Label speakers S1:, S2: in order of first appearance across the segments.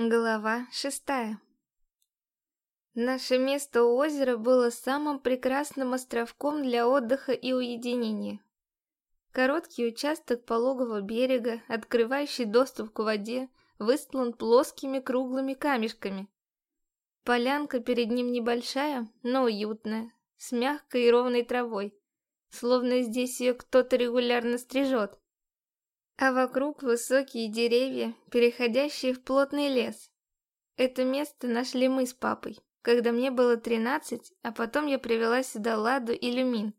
S1: Глава шестая Наше место у озера было самым прекрасным островком для отдыха и уединения. Короткий участок пологого берега, открывающий доступ к воде, выстлан плоскими круглыми камешками. Полянка перед ним небольшая, но уютная, с мягкой и ровной травой, словно здесь ее кто-то регулярно стрижет а вокруг высокие деревья, переходящие в плотный лес. Это место нашли мы с папой, когда мне было 13, а потом я привела сюда Ладу и Люмин.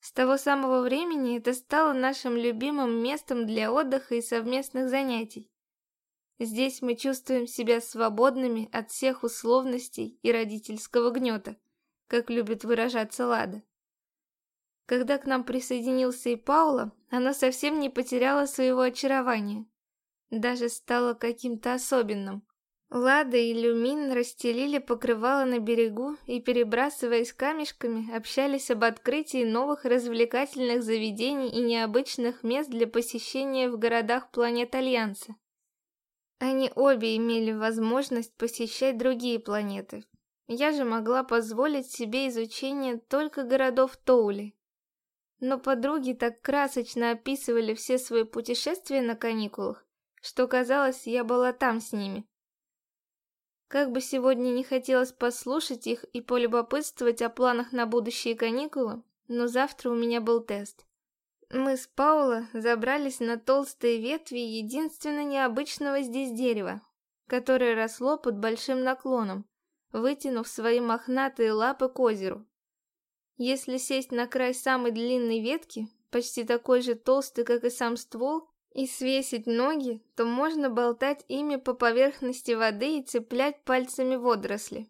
S1: С того самого времени это стало нашим любимым местом для отдыха и совместных занятий. Здесь мы чувствуем себя свободными от всех условностей и родительского гнета, как любит выражаться Лада. Когда к нам присоединился и Паула, она совсем не потеряла своего очарования. Даже стала каким-то особенным. Лада и Люмин расстелили покрывало на берегу и, перебрасываясь камешками, общались об открытии новых развлекательных заведений и необычных мест для посещения в городах планет Альянса. Они обе имели возможность посещать другие планеты. Я же могла позволить себе изучение только городов Тоули но подруги так красочно описывали все свои путешествия на каникулах, что казалось, я была там с ними. Как бы сегодня не хотелось послушать их и полюбопытствовать о планах на будущие каникулы, но завтра у меня был тест. Мы с Паула забрались на толстые ветви единственно необычного здесь дерева, которое росло под большим наклоном, вытянув свои мохнатые лапы к озеру. Если сесть на край самой длинной ветки, почти такой же толстый, как и сам ствол, и свесить ноги, то можно болтать ими по поверхности воды и цеплять пальцами водоросли.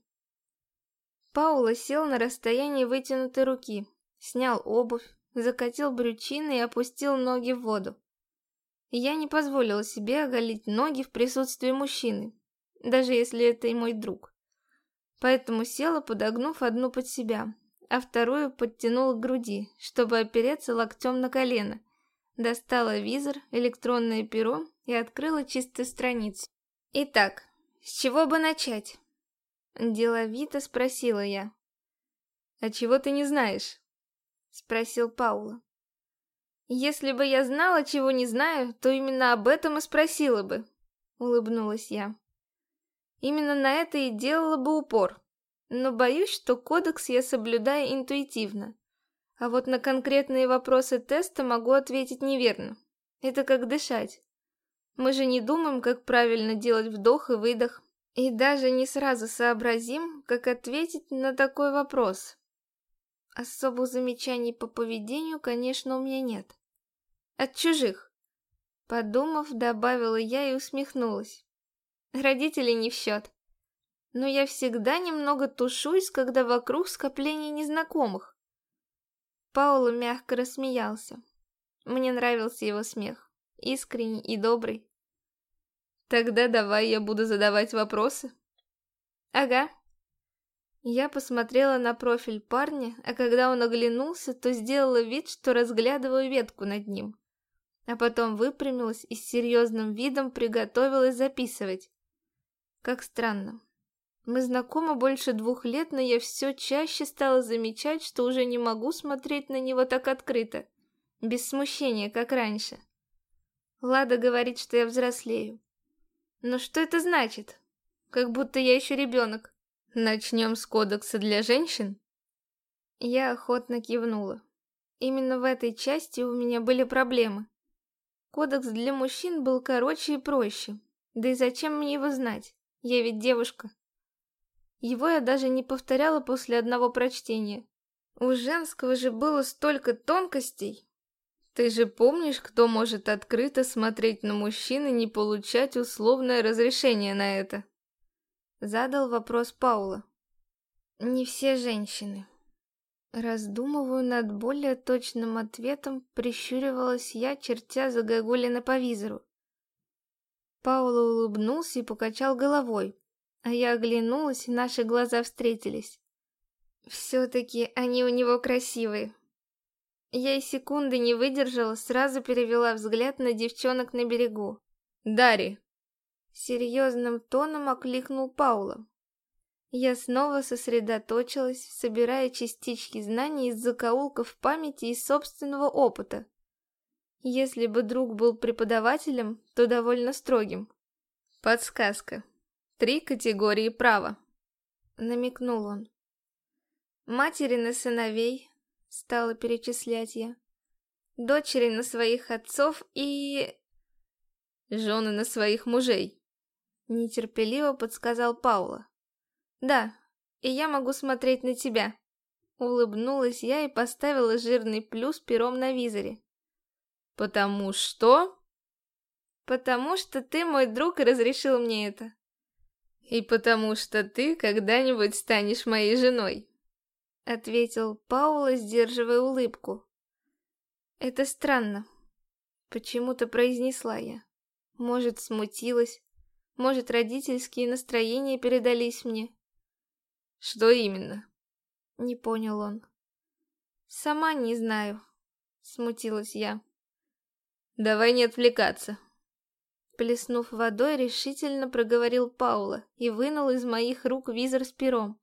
S1: Паула сел на расстоянии вытянутой руки, снял обувь, закатил брючины и опустил ноги в воду. Я не позволила себе оголить ноги в присутствии мужчины, даже если это и мой друг. Поэтому села, подогнув одну под себя, а вторую подтянула к груди, чтобы опереться локтем на колено. Достала визор, электронное перо и открыла чистую страницу. «Итак, с чего бы начать?» Деловито спросила я. «А чего ты не знаешь?» Спросил Паула. «Если бы я знала, чего не знаю, то именно об этом и спросила бы», улыбнулась я. «Именно на это и делала бы упор но боюсь, что кодекс я соблюдаю интуитивно. А вот на конкретные вопросы теста могу ответить неверно. Это как дышать. Мы же не думаем, как правильно делать вдох и выдох, и даже не сразу сообразим, как ответить на такой вопрос. Особых замечаний по поведению, конечно, у меня нет. От чужих. Подумав, добавила я и усмехнулась. Родители не в счет но я всегда немного тушусь, когда вокруг скопление незнакомых. Паула мягко рассмеялся. Мне нравился его смех, искренний и добрый. Тогда давай я буду задавать вопросы. Ага. Я посмотрела на профиль парня, а когда он оглянулся, то сделала вид, что разглядываю ветку над ним. А потом выпрямилась и с серьезным видом приготовилась записывать. Как странно. Мы знакомы больше двух лет, но я все чаще стала замечать, что уже не могу смотреть на него так открыто, без смущения, как раньше. Лада говорит, что я взрослею. Но что это значит? Как будто я еще ребенок. Начнем с кодекса для женщин? Я охотно кивнула. Именно в этой части у меня были проблемы. Кодекс для мужчин был короче и проще. Да и зачем мне его знать? Я ведь девушка. Его я даже не повторяла после одного прочтения. У женского же было столько тонкостей. Ты же помнишь, кто может открыто смотреть на мужчин и не получать условное разрешение на это? Задал вопрос Паула. Не все женщины. Раздумываю над более точным ответом, прищуривалась я, чертя загогулина по визору. Паула улыбнулся и покачал головой, а я оглянулась, и наши глаза встретились. Все-таки они у него красивые. Я и секунды не выдержала, сразу перевела взгляд на девчонок на берегу. «Дарри!» Серьезным тоном окликнул Паула. Я снова сосредоточилась, собирая частички знаний из закоулков памяти и собственного опыта. Если бы друг был преподавателем, то довольно строгим. Подсказка. Три категории права. Намекнул он. Матери на сыновей, стала перечислять я. Дочери на своих отцов и... Жены на своих мужей. Нетерпеливо подсказал Паула. Да, и я могу смотреть на тебя. Улыбнулась я и поставила жирный плюс пером на визоре. Потому что... Потому что ты мой друг и разрешил мне это. И потому что ты когда-нибудь станешь моей женой. Ответил Паула, сдерживая улыбку. Это странно. Почему-то произнесла я. Может, смутилась. Может, родительские настроения передались мне. Что именно? Не понял он. Сама не знаю, смутилась я. Давай не отвлекаться. Плеснув водой, решительно проговорил Паула и вынул из моих рук визор с пером,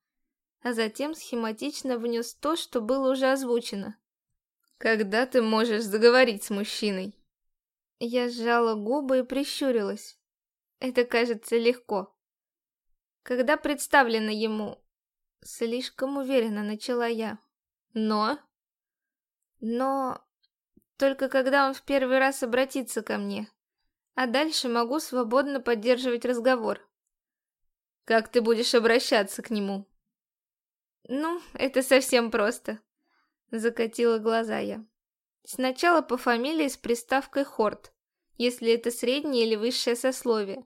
S1: а затем схематично внес то, что было уже озвучено. «Когда ты можешь заговорить с мужчиной?» Я сжала губы и прищурилась. Это кажется легко. Когда представлено ему Слишком уверенно начала я. Но... Но... Только когда он в первый раз обратится ко мне. А дальше могу свободно поддерживать разговор. Как ты будешь обращаться к нему? Ну, это совсем просто. Закатила глаза я. Сначала по фамилии с приставкой Хорт, если это среднее или высшее сословие.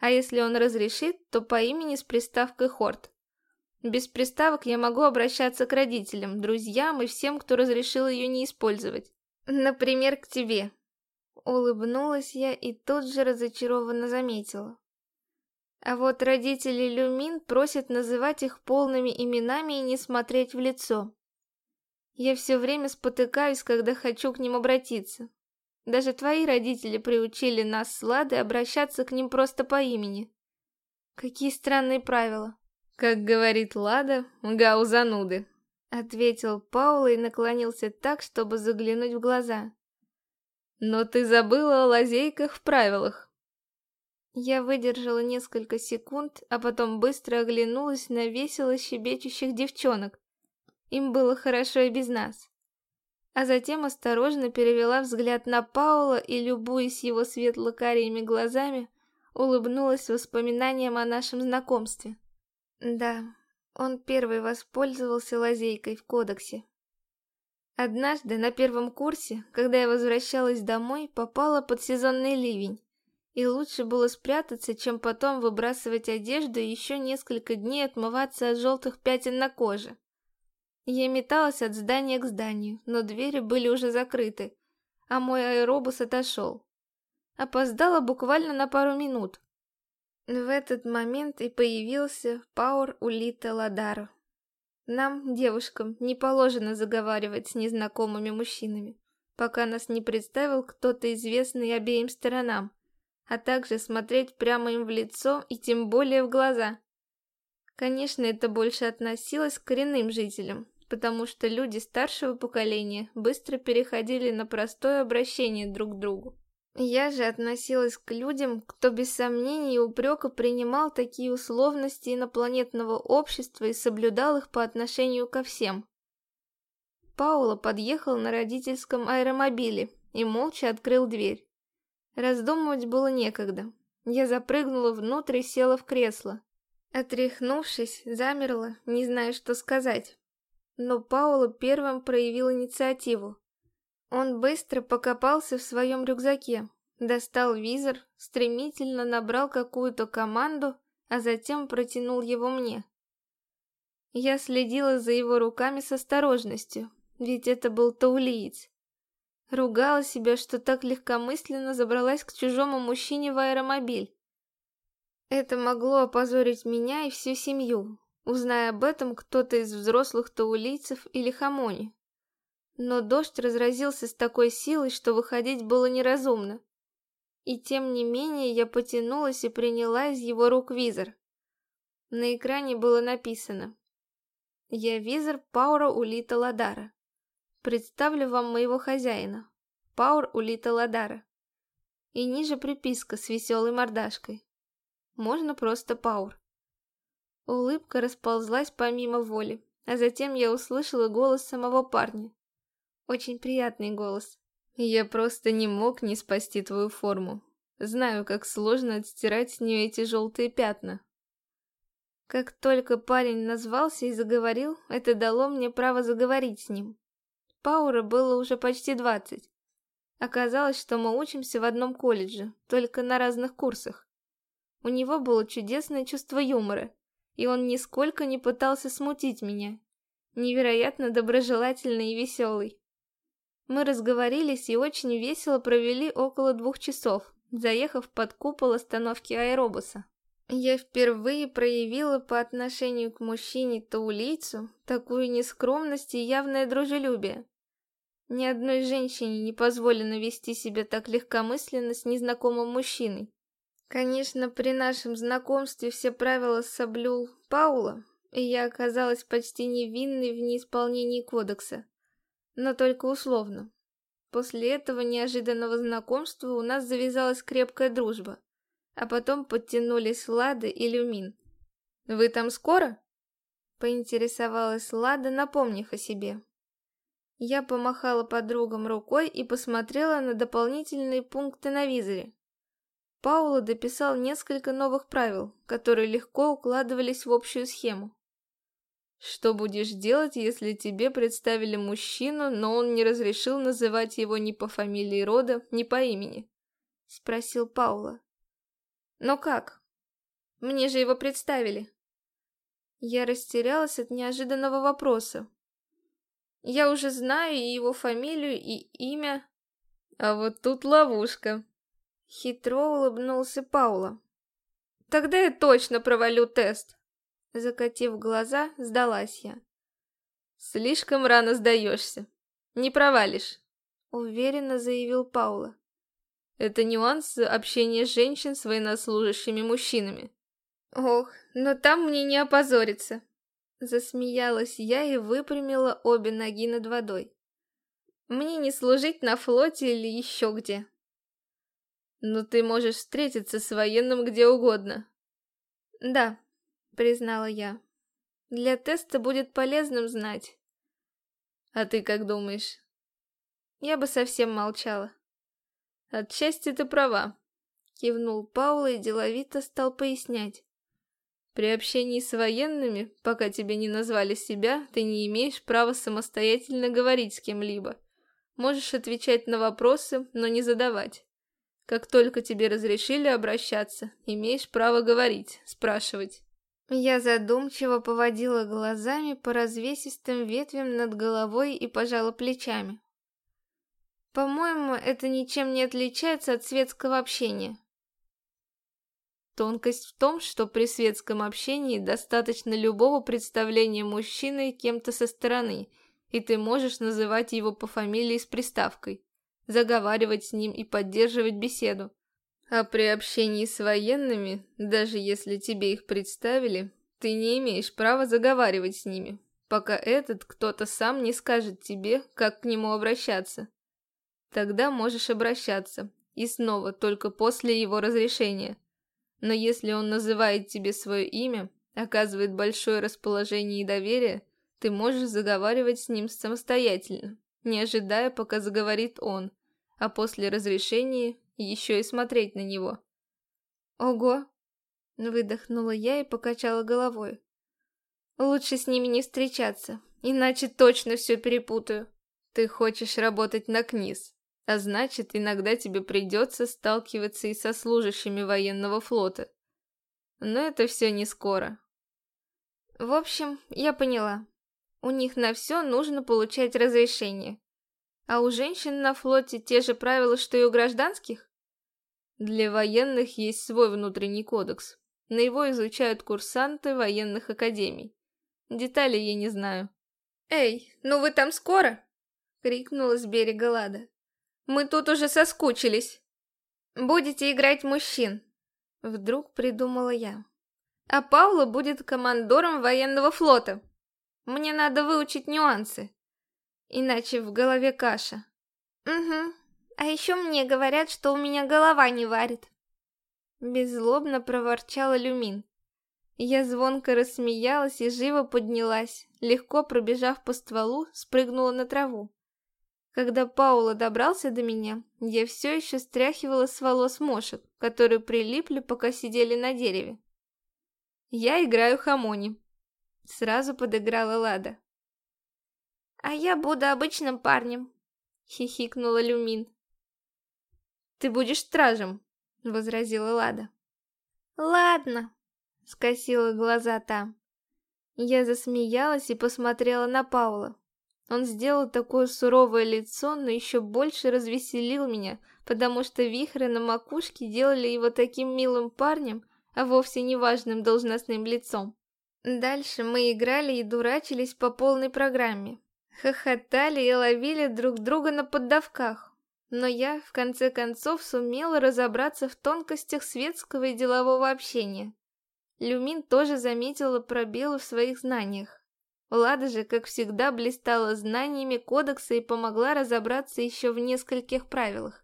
S1: А если он разрешит, то по имени с приставкой Хорт. Без приставок я могу обращаться к родителям, друзьям и всем, кто разрешил ее не использовать. Например, к тебе. Улыбнулась я и тут же разочарованно заметила. А вот родители Люмин просят называть их полными именами и не смотреть в лицо. Я все время спотыкаюсь, когда хочу к ним обратиться. Даже твои родители приучили нас с Ладой обращаться к ним просто по имени. Какие странные правила. «Как говорит Лада, гау зануды», — ответил Паула и наклонился так, чтобы заглянуть в глаза. «Но ты забыла о лазейках в правилах». Я выдержала несколько секунд, а потом быстро оглянулась на весело щебечущих девчонок. Им было хорошо и без нас. А затем осторожно перевела взгляд на Паула и, любуясь его светло-карими глазами, улыбнулась воспоминаниям о нашем знакомстве. Да, он первый воспользовался лазейкой в кодексе. Однажды на первом курсе, когда я возвращалась домой, попала под сезонный ливень, и лучше было спрятаться, чем потом выбрасывать одежду и еще несколько дней отмываться от желтых пятен на коже. Я металась от здания к зданию, но двери были уже закрыты, а мой аэробус отошел. Опоздала буквально на пару минут, в этот момент и появился Пауэр Улита Ладаро. Нам, девушкам, не положено заговаривать с незнакомыми мужчинами, пока нас не представил кто-то известный обеим сторонам, а также смотреть прямо им в лицо и тем более в глаза. Конечно, это больше относилось к коренным жителям, потому что люди старшего поколения быстро переходили на простое обращение друг к другу. Я же относилась к людям, кто без сомнений и упрека принимал такие условности инопланетного общества и соблюдал их по отношению ко всем. Паула подъехал на родительском аэромобиле и молча открыл дверь. Раздумывать было некогда. Я запрыгнула внутрь и села в кресло. Отряхнувшись, замерла, не зная, что сказать. Но Паула первым проявил инициативу. Он быстро покопался в своем рюкзаке, достал визор, стремительно набрал какую-то команду, а затем протянул его мне. Я следила за его руками с осторожностью, ведь это был таулиец. Ругала себя, что так легкомысленно забралась к чужому мужчине в аэромобиль. Это могло опозорить меня и всю семью, узная об этом кто-то из взрослых таулийцев или хамони. Но дождь разразился с такой силой, что выходить было неразумно. И тем не менее я потянулась и приняла из его рук визор. На экране было написано «Я визор Паура Улита Ладара. Представлю вам моего хозяина, Паур Улита Ладара». И ниже приписка с веселой мордашкой. Можно просто Паур. Улыбка расползлась помимо воли, а затем я услышала голос самого парня. Очень приятный голос. Я просто не мог не спасти твою форму. Знаю, как сложно отстирать с нее эти желтые пятна. Как только парень назвался и заговорил, это дало мне право заговорить с ним. Паура было уже почти двадцать. Оказалось, что мы учимся в одном колледже, только на разных курсах. У него было чудесное чувство юмора, и он нисколько не пытался смутить меня. Невероятно доброжелательный и веселый. Мы разговорились и очень весело провели около двух часов, заехав под купол остановки аэробуса. Я впервые проявила по отношению к мужчине таулийцу такую нескромность и явное дружелюбие. Ни одной женщине не позволено вести себя так легкомысленно с незнакомым мужчиной. Конечно, при нашем знакомстве все правила соблюл Паула, и я оказалась почти невинной в неисполнении кодекса но только условно. После этого неожиданного знакомства у нас завязалась крепкая дружба, а потом подтянулись Лада и Люмин. «Вы там скоро?» — поинтересовалась Лада, напомнив о себе. Я помахала подругам рукой и посмотрела на дополнительные пункты на визоре. Паула дописал несколько новых правил, которые легко укладывались в общую схему. Что будешь делать, если тебе представили мужчину, но он не разрешил называть его ни по фамилии рода, ни по имени? Спросил Паула. Но как? Мне же его представили. Я растерялась от неожиданного вопроса. Я уже знаю и его фамилию, и имя. А вот тут ловушка. Хитро улыбнулся Паула. Тогда я точно провалю тест. Закатив глаза, сдалась я. «Слишком рано сдаешься. Не провалишь», — уверенно заявил Паула. «Это нюанс общения женщин с военнослужащими мужчинами». «Ох, но там мне не опозориться», — засмеялась я и выпрямила обе ноги над водой. «Мне не служить на флоте или еще где». «Но ты можешь встретиться с военным где угодно». «Да, признала я. Для теста будет полезным знать. А ты как думаешь? Я бы совсем молчала. Отчасти ты права, кивнул Паула и деловито стал пояснять. При общении с военными, пока тебе не назвали себя, ты не имеешь права самостоятельно говорить с кем-либо. Можешь отвечать на вопросы, но не задавать. Как только тебе разрешили обращаться, имеешь право говорить, спрашивать. Я задумчиво поводила глазами по развесистым ветвям над головой и пожала плечами. По-моему, это ничем не отличается от светского общения. Тонкость в том, что при светском общении достаточно любого представления мужчины кем-то со стороны, и ты можешь называть его по фамилии с приставкой, заговаривать с ним и поддерживать беседу. А при общении с военными, даже если тебе их представили, ты не имеешь права заговаривать с ними, пока этот кто-то сам не скажет тебе, как к нему обращаться. Тогда можешь обращаться, и снова только после его разрешения. Но если он называет тебе свое имя, оказывает большое расположение и доверие, ты можешь заговаривать с ним самостоятельно, не ожидая, пока заговорит он, а после разрешения еще и смотреть на него. Ого! Выдохнула я и покачала головой. Лучше с ними не встречаться, иначе точно все перепутаю. Ты хочешь работать на КНИС, а значит, иногда тебе придется сталкиваться и со служащими военного флота. Но это все не скоро. В общем, я поняла. У них на все нужно получать разрешение. А у женщин на флоте те же правила, что и у гражданских? Для военных есть свой внутренний кодекс. На его изучают курсанты военных академий. Деталей я не знаю. «Эй, ну вы там скоро?» — крикнула с берега Лада. «Мы тут уже соскучились». будете играть мужчин», — вдруг придумала я. «А Паула будет командором военного флота. Мне надо выучить нюансы, иначе в голове каша». «Угу, а еще мне говорят, что у меня голова не варит». Беззлобно проворчала Люмин. Я звонко рассмеялась и живо поднялась, легко пробежав по стволу, спрыгнула на траву. Когда Паула добрался до меня, я все еще стряхивала с волос мошек, которые прилипли, пока сидели на дереве. «Я играю хамони», — сразу подыграла Лада. «А я буду обычным парнем», — хихикнула Люмин. «Ты будешь стражем», — возразила Лада. «Ладно», — скосила глаза там. Я засмеялась и посмотрела на Паула. Он сделал такое суровое лицо, но еще больше развеселил меня, потому что вихры на макушке делали его таким милым парнем, а вовсе не важным должностным лицом. Дальше мы играли и дурачились по полной программе. Хохотали и ловили друг друга на поддавках. Но я, в конце концов, сумела разобраться в тонкостях светского и делового общения. Люмин тоже заметила пробелы в своих знаниях. Лада же, как всегда, блистала знаниями кодекса и помогла разобраться еще в нескольких правилах.